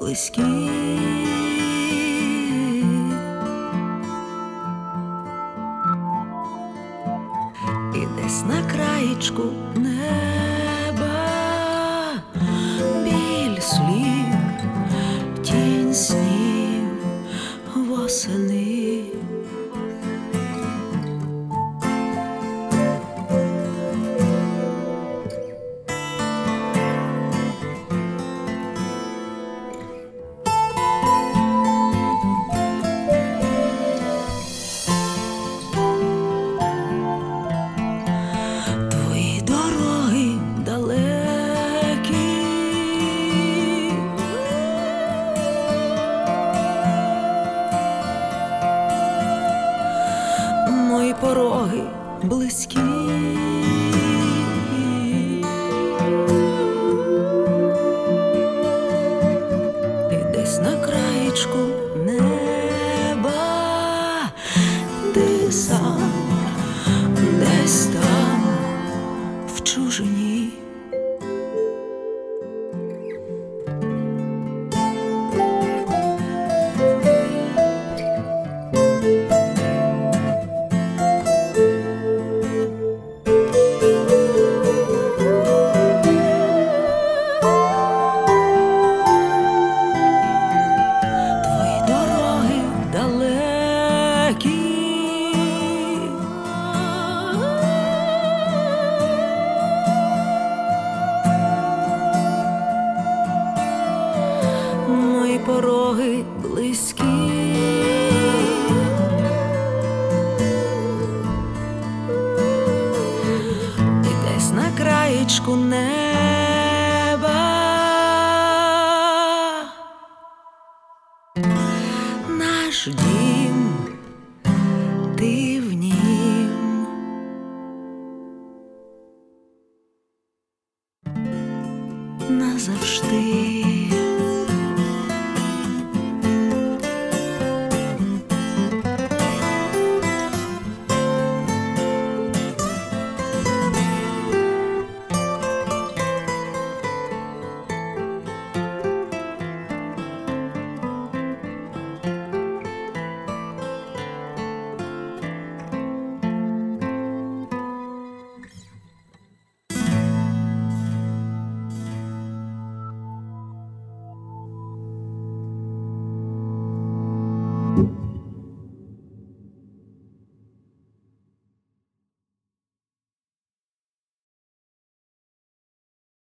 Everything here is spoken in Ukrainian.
близькі. І десь на краєчку неба близькі. І десь на краєчку неба пороги близькі. І десь на краєчку неба. наш дім, ти в нім. Назавжди.